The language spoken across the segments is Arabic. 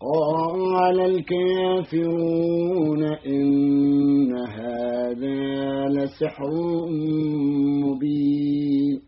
قال الكافرون إن هذا لسحر مبين.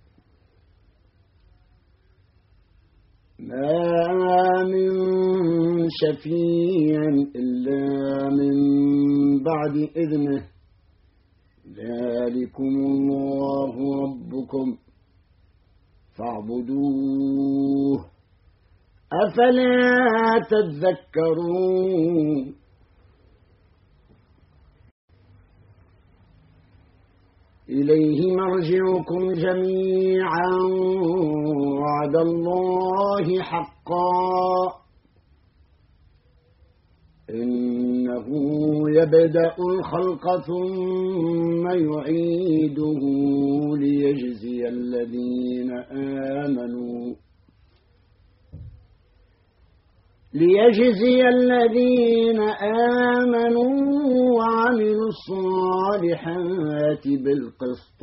ما من شفيع إلا من بعد إذنه. ذلكم الله ربكم. فاعبدوه. أفلا تذكرون؟ إليه مرجعكم جميعا. وعد الله حقا. إنه يبدأ الخلق ثم يعيده ليجزي الذين آمنوا. ليجزي الذين آمنوا وعملوا الصالحات بالقسط.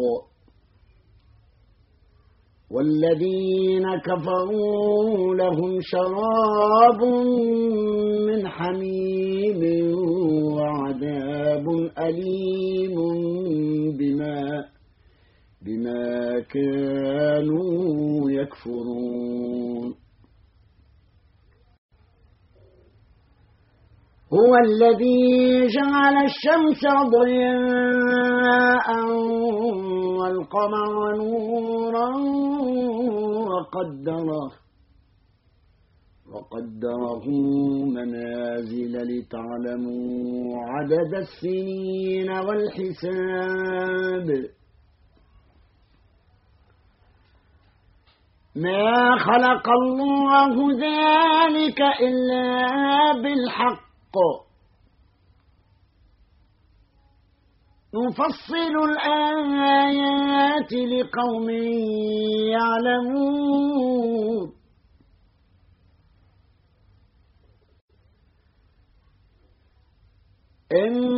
والذين كفروا لهم شراب من حميم وعذاب أليم بما بما كانوا يكفرون. هو الذي جعل الشمس ضياء والقمر نورا وقدره وقدره منازل لتعلموا عدد السنين والحساب. ما خلق الله ذلك إلا بالحق. نفصل الآيات لقوم يعلمون. إن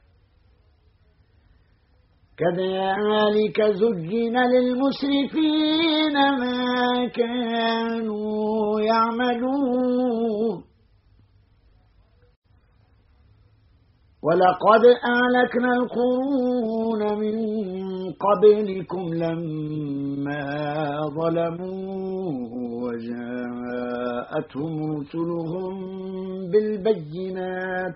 كذلك زجن للمسرفين ما كانوا يعملون. ولقد أهلكنا القرون من قبلكم لما ظلموا وجاءتهم رسلهم بالبينات.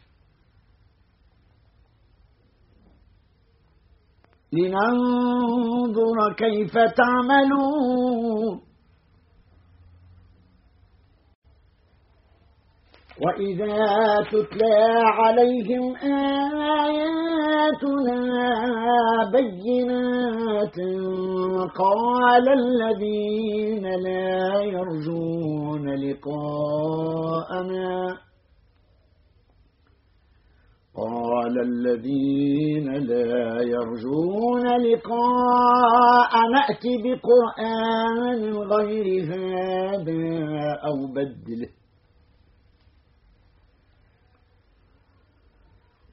لننظر كيف تعملون. وإذا تتلى عليهم آياتنا بينات قال الذين لا يرجون لقاءنا قال الذين لا يرجون لقاء نأتي بقرآن غير هذا أو بدله.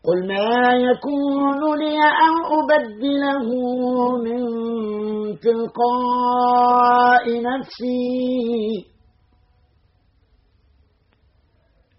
قل ما يكون لي أن أبدله من تلقاء نفسي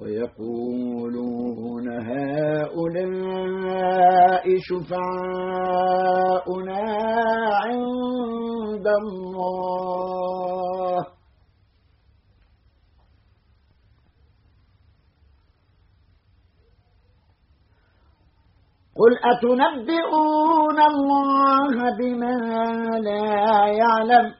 ويقولون هؤلاء شفعاؤنا عند الله. قل أتنبئون الله بما لا يعلم؟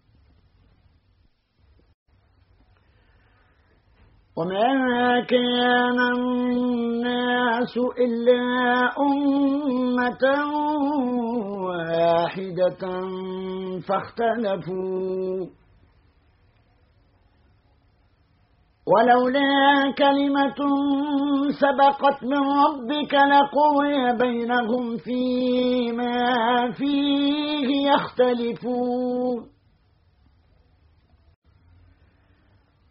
وما كان الناس إلا أمة واحدة فاختلفوا ولولا كلمة سبقت من ربك لقضي بينهم فيما فيه يختلفون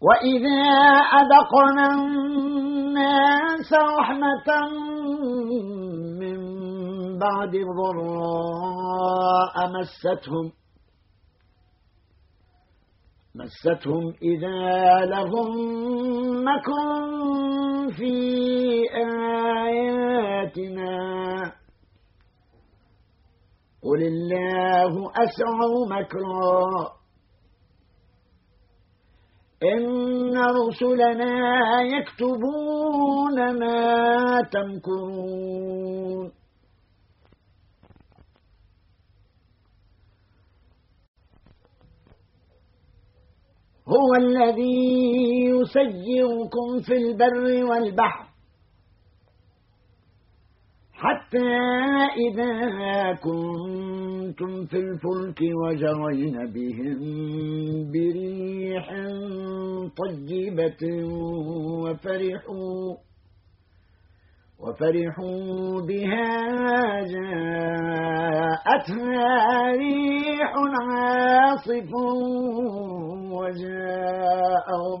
وإذا أذقنا الناس رحمة من بعد ضراء مستهم مستهم إذا لهم مكر في آياتنا قل الله أسع مكرا إن رسلنا يكتبون ما تمكرون. هو الذي يسيركم في البر والبحر. حتى إذا كنتم في الفلك وجرين بهم بريح طيبة وفرحوا وفرحوا بها جاءتها ريح عاصف وجاءهم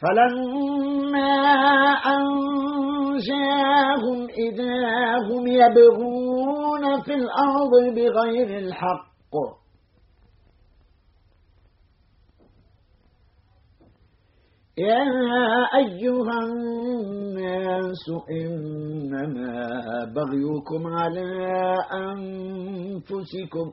فلما أنجاهم إذا هم يبغون في الأرض بغير الحق. يا أيها الناس إنما بغيكم على أنفسكم.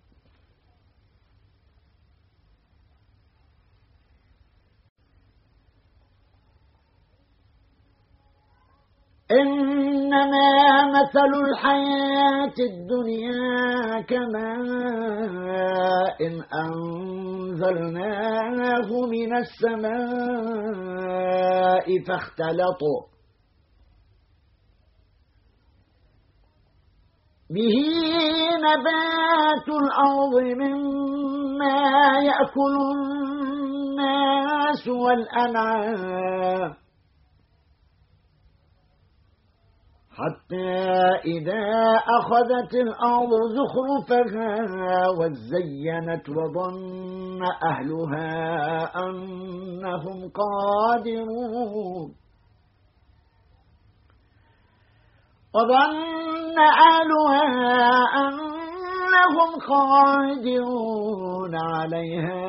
إنما مثل الحياة الدنيا كما إن أنزلناه من السماء فاختلطوا. به نبات الأرض مما يأكل الناس والأنعام. حتى إذا أخذت الأرض زخرفها وزينت وظن أهلها أنهم قادرون. وظن أهلها أنهم قادرون عليها.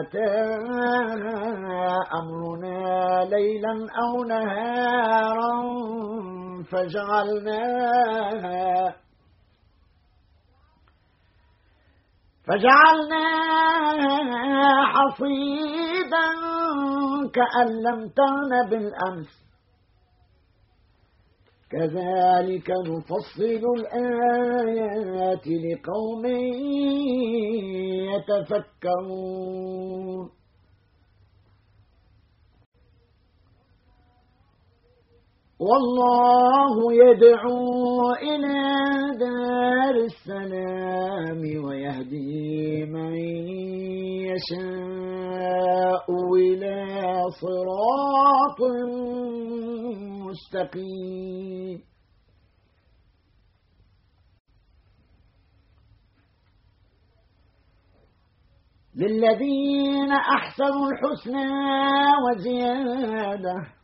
أتاها أمرنا ليلا أو نهارا فجعلناها فجعلناها حصيدا كأن لم تغن بالأمس. كذلك نفصل الآيات لقوم يتفكرون. والله يدعو إلى دار السلام ويهدي من يشاء إلى صراط مستقيم. للذين أحسنوا الحسنى وزيادة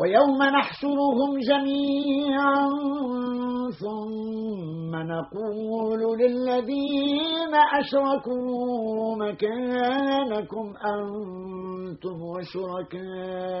ويوم نحشرهم جميعا ثم نقول للذين أشركوا مكانكم أنتم وشركاؤكم.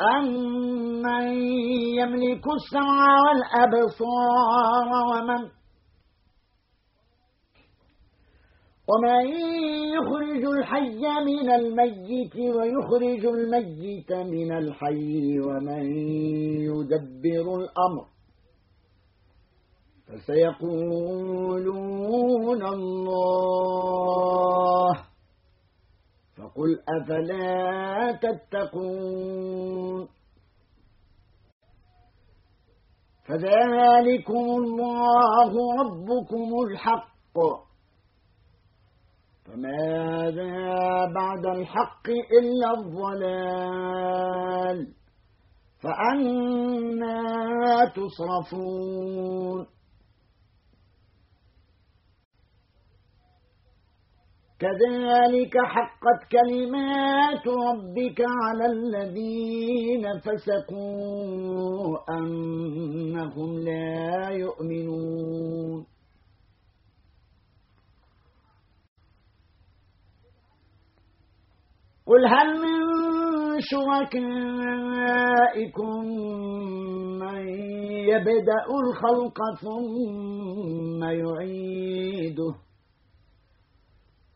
أمن يملك السمع والأبصار ومن ومن يخرج الحي من الميت ويخرج الميت من الحي ومن يدبر الأمر فسيقولون الله فقل أفلا تتقون فذلكم الله ربكم الحق فماذا بعد الحق إلا الضلال فأنا تصرفون كذلك حقت كلمات ربك على الذين فسقوا أنهم لا يؤمنون. قل هل من شركائكم من يبدأ الخلق ثم يعيده؟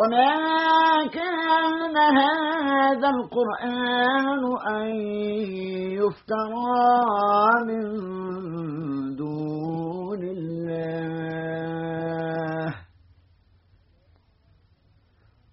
وما كان هذا القرآن أن يفترى من دون الله.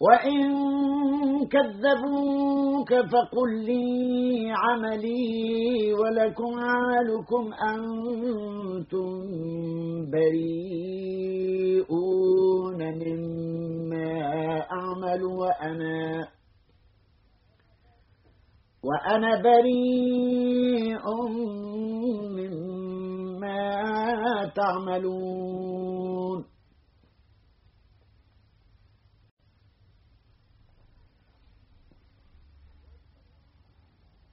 وإن كذبوك فقل لي عملي ولكم عملكم أنتم بريئون مما أعمل وأنا وأنا بريء مما تعملون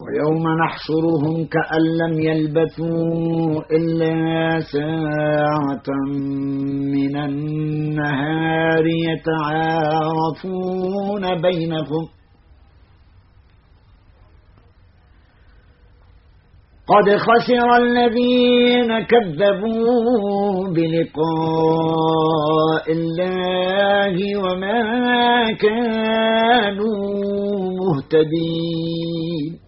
ويوم نحشرهم كأن لم يلبثوا إلا ساعة من النهار يتعارفون بينهم قد خسر الذين كذبوا بلقاء الله وما كانوا مهتدين.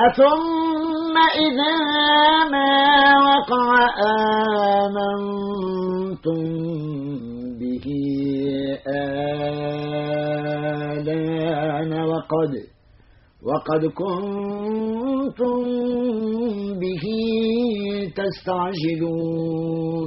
أثم إذا ما وقع آمنتم به آلان وقد وقد كنتم به تستعجلون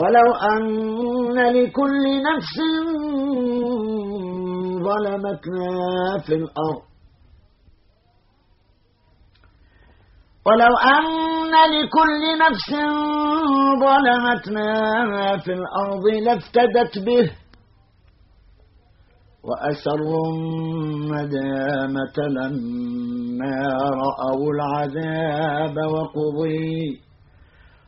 ولو أن لكل نفس ظلمتنا في الأرض. ولو أن لكل نفس ظلمتنا في الأرض لافتدت به وأسروا الندامة لما رأوا العذاب وقضي.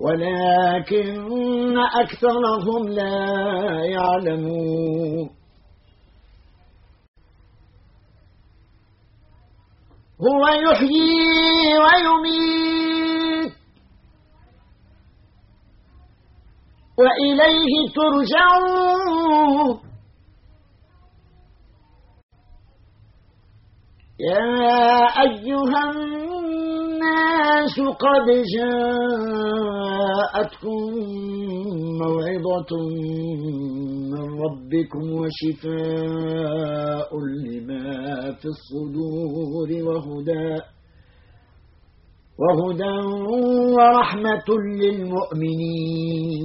ولكن أكثرهم لا يعلمون. هو يحيي ويميت. وإليه ترجعون. يا أيها الناس قد جاءتكم موعظة من ربكم وشفاء لما في الصدور وهدى وهدى ورحمة للمؤمنين.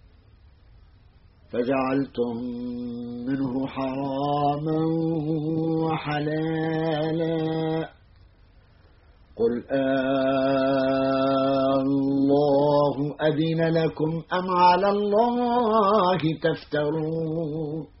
فجعلتم منه حراما وحلالا. قل آه الله أذن لكم أم على الله تفترون.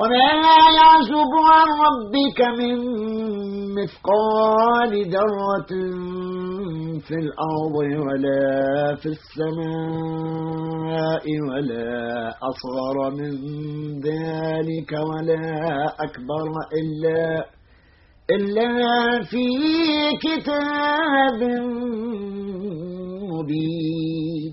وما يعزب عن ربك من مثقال ذرة في الأرض ولا في السماء ولا أصغر من ذلك ولا أكبر إلا إلا في كتاب مبين.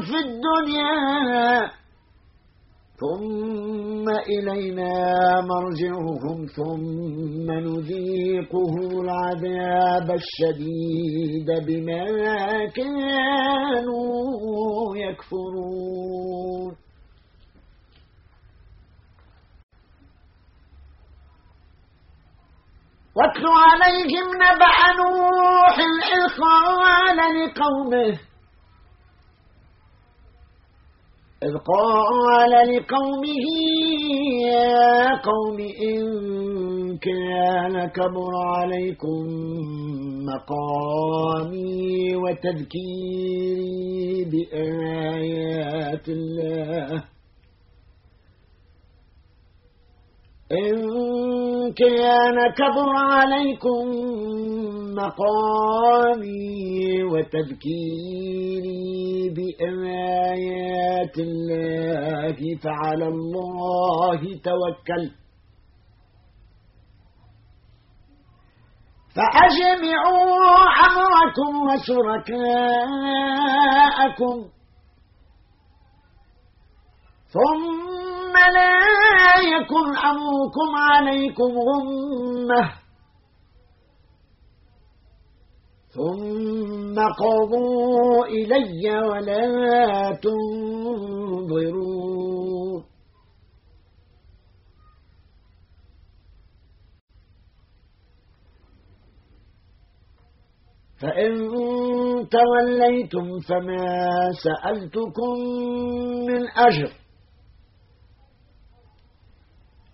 في الدنيا. ثم إلينا مرجعهم ثم نذيقه العذاب الشديد بما كانوا يكفرون. واتل عليهم نبأ نوح إذ قال لقومه إذ قال لقومه يا قوم إن كان كبر عليكم مقامي وتذكيري بآيات الله. إن كان كبر عليكم مقامي وتذكيري بآيات الله فعلى الله توكل. فأجمعوا أمركم وشركاءكم. ثم لا يكن أمركم عليكم غمة. ثم قضوا إلي ولا تنظرون. فإن توليتم فما سألتكم من أجر.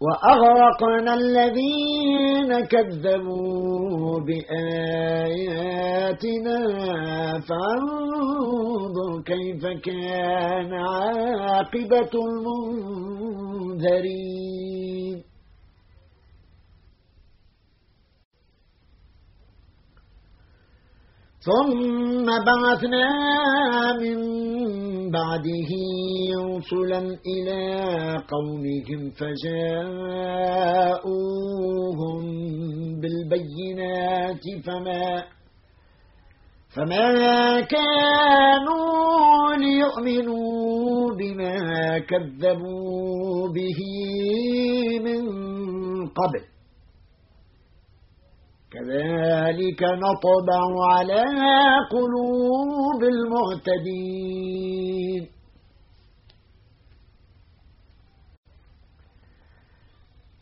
وأغرقنا الذين كذبوا بآياتنا فانظر كيف كان عاقبة المنذرين. ثم بعثنا من بعده رسلا إلى قومهم فجاءوهم بالبينات فما فما كانوا ليؤمنوا بما كذبوا به من قبل كذلك نطبع على قلوب المعتدين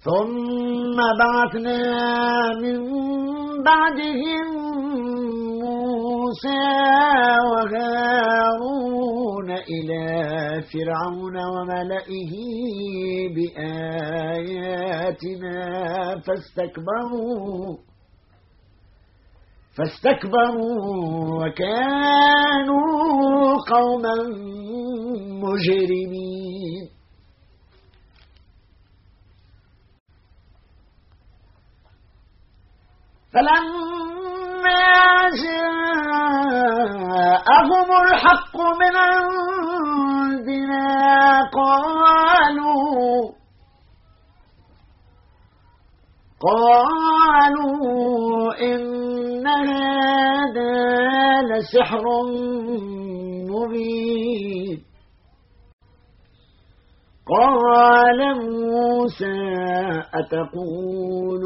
ثم بعثنا من بعدهم موسى وهارون إلى فرعون وملئه بآياتنا فاستكبروا. فاستكبروا وكانوا قوما مجرمين. فلما جاءهم الحق من عندنا قالوا قالوا إن هذا لسحر مبين. قال موسى أتقولون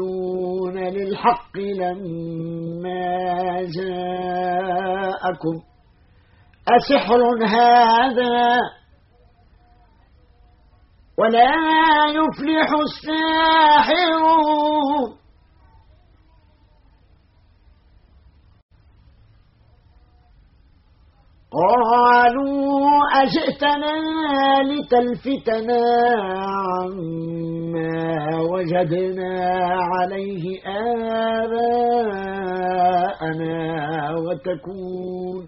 للحق لما جاءكم؟ أسحر هذا ولا يفلح الساحرون قالوا أجئتنا لتلفتنا عما وجدنا عليه آباءنا وتكون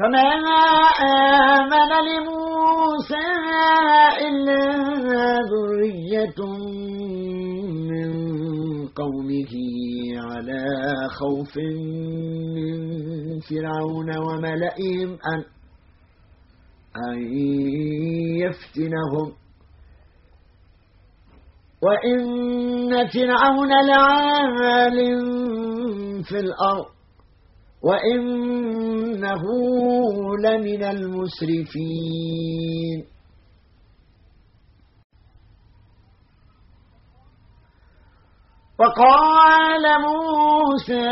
فما آمن لموسى إلا ذرية من قومه على خوف من فرعون وملئهم أن, أن يفتنهم وإن فرعون لعال في الأرض وإنه لمن المسرفين وقال موسى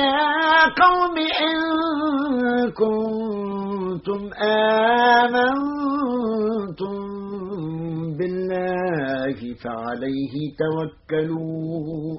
يا قوم إن كنتم آمنتم بالله فعليه توكلوا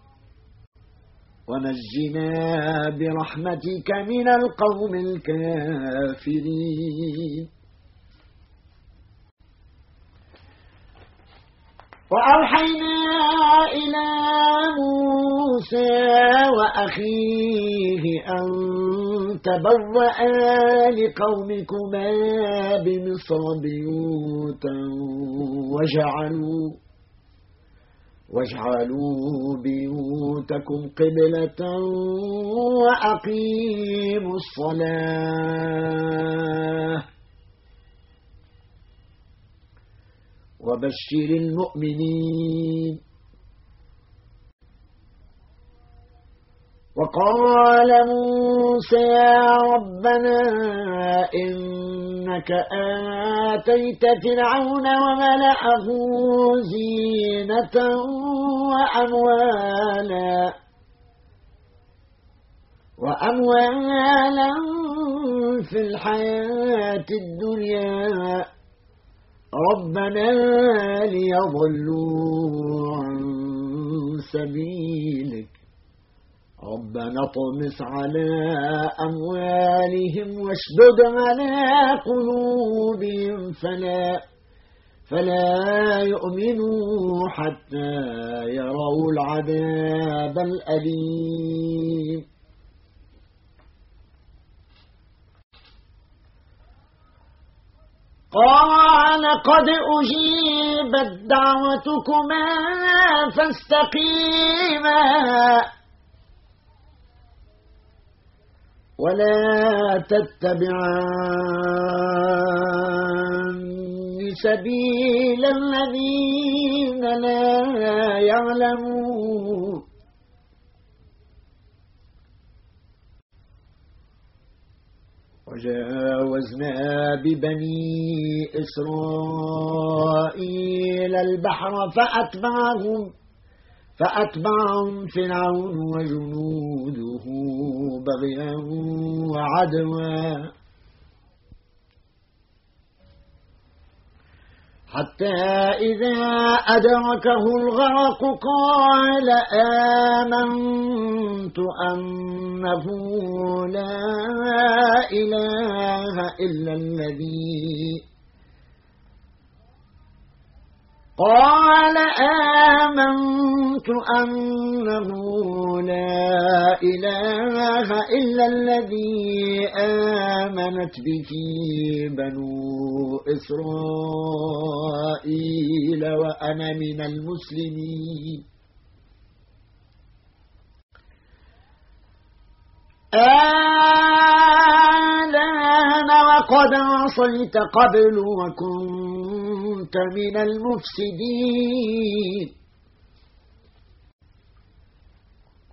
ونجنا برحمتك من القوم الكافرين. وأوحينا إلى موسى وأخيه أن تبوأ لقومكما بمصر بيوتا وجعلوا واجعلوا بيوتكم قبلة وأقيموا الصلاة. وبشر المؤمنين. وقال موسى يا ربنا إنك آتيت فرعون وملأه وأموالا. وأموالا في الحياة الدنيا. ربنا ليضلوا عن سبيلك. ربنا طمس على أموالهم واشدد على قلوبهم. فلا فلا يؤمنوا حتى يروا العذاب الأليم. قال قد أجيبت دعوتكما فاستقيما. ولا تتبعان سبيل الذين لا يعلمون. وجاوزنا ببني إسرائيل البحر فأتبعهم فأتبعهم فرعون وجنوده بغيا وعدوا. حتى إذا أدركه الغرق قال آمنت أنه لا إله إلا الذي قال آمنت أنه لا إله إلا الذي آمنت به بنو إسرائيل وأنا من المسلمين. آلان وقد عصيت قبل وكنت من المفسدين.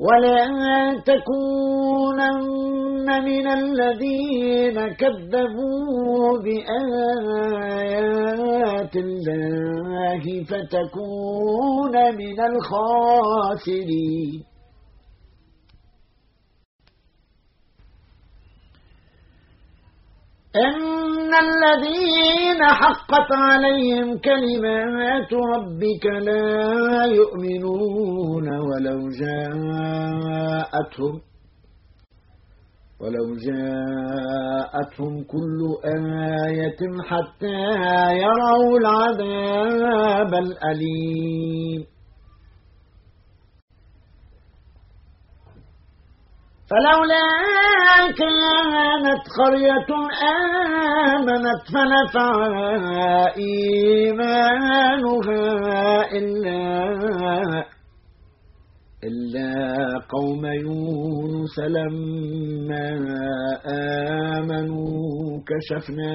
ولا تكونن من الذين كذبوا بآيات الله فتكون من الخاسرين. إن الذين حقت عليهم كلمات ربك لا يؤمنون ولو جاءتهم ولو جاءتهم كل آية حتى يروا العذاب الأليم. فلولا كانت قرية آمنت فنفعها إيمانها إلا إلا قوم يونس لما آمنوا كشفنا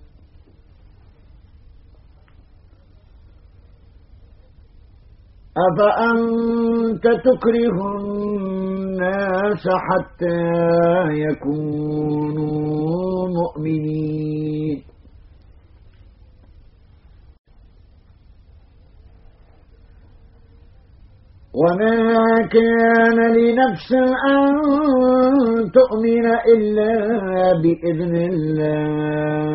أفأنت تكره الناس حتى يكونوا مؤمنين؟ وما كان لنفس أن تؤمن إلا بإذن الله.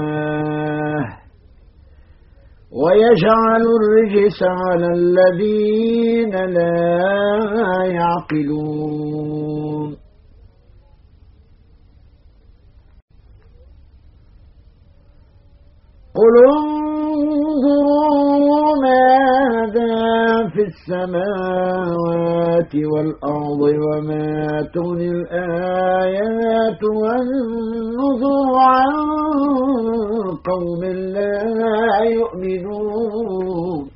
ويجعل الرجس على الذين لا يعقلون. قل انظروا ماذا في السماوات والأرض وما تغني الآيات والنذر عن قوم لا يؤمنون.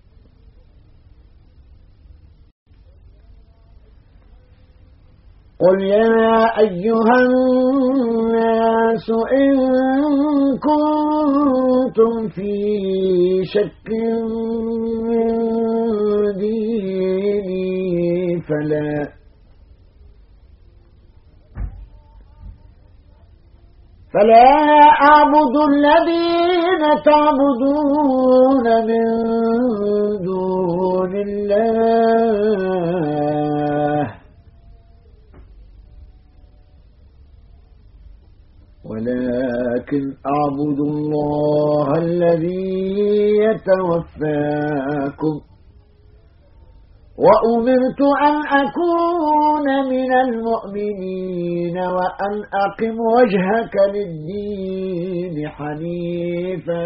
قل يا أيها الناس إن كنتم في شك ديني فلا فلا أعبد الذين تعبدون من دون الله ولكن أعبد الله الذي يتوفاكم. وأمرت أن أكون من المؤمنين وأن أقم وجهك للدين حنيفا.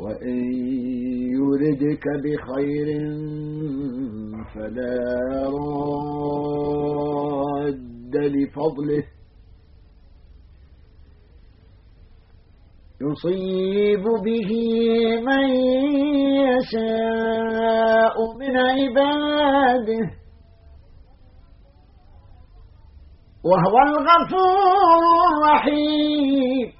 وإن يردك بخير فلا راد لفضله. يصيب به من يشاء من عباده. وهو الغفور الرحيم.